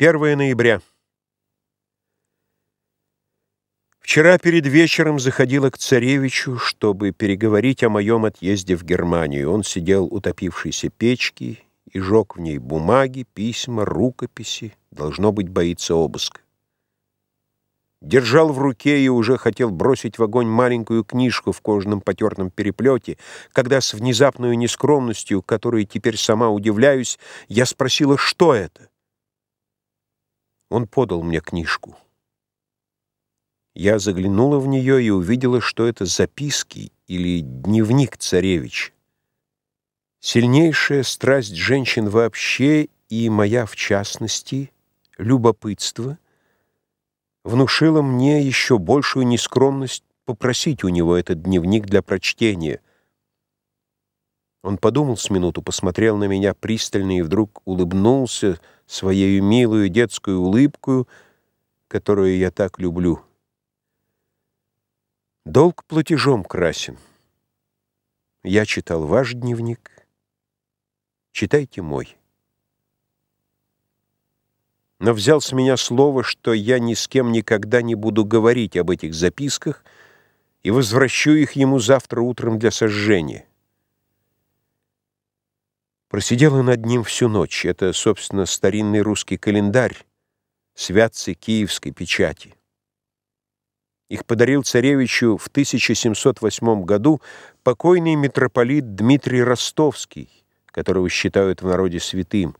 1 ноября. Вчера перед вечером заходила к царевичу, чтобы переговорить о моем отъезде в Германию. Он сидел у топившейся печки и жег в ней бумаги, письма, рукописи. Должно быть, боится обыска. Держал в руке и уже хотел бросить в огонь маленькую книжку в кожаном потертом переплете, когда с внезапной нескромностью, которой теперь сама удивляюсь, я спросила, что это. Он подал мне книжку. Я заглянула в нее и увидела, что это записки или дневник царевич. Сильнейшая страсть женщин вообще и моя в частности, любопытство, внушило мне еще большую нескромность попросить у него этот дневник для прочтения. Он подумал с минуту, посмотрел на меня пристально и вдруг улыбнулся, своей милую детскую улыбку, которую я так люблю. Долг платежом красен. Я читал ваш дневник. Читайте мой. Но взял с меня слово, что я ни с кем никогда не буду говорить об этих записках и возвращу их ему завтра утром для сожжения. Просидела над ним всю ночь. Это, собственно, старинный русский календарь, святцы киевской печати. Их подарил царевичу в 1708 году покойный митрополит Дмитрий Ростовский, которого считают в народе святым.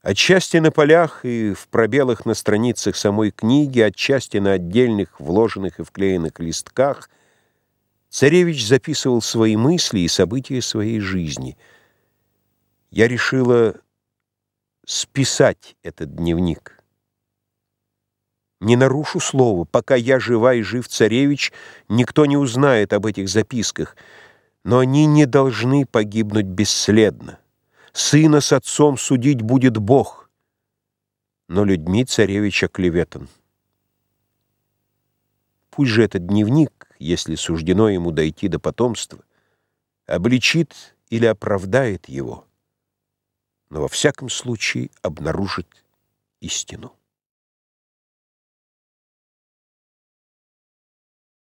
Отчасти на полях и в пробелах на страницах самой книги, отчасти на отдельных вложенных и вклеенных листках, царевич записывал свои мысли и события своей жизни — я решила списать этот дневник. Не нарушу слова, пока я жива и жив царевич, никто не узнает об этих записках, но они не должны погибнуть бесследно. Сына с отцом судить будет Бог, но людьми царевича клеветан. Пусть же этот дневник, если суждено ему дойти до потомства, обличит или оправдает его но во всяком случае обнаружит истину.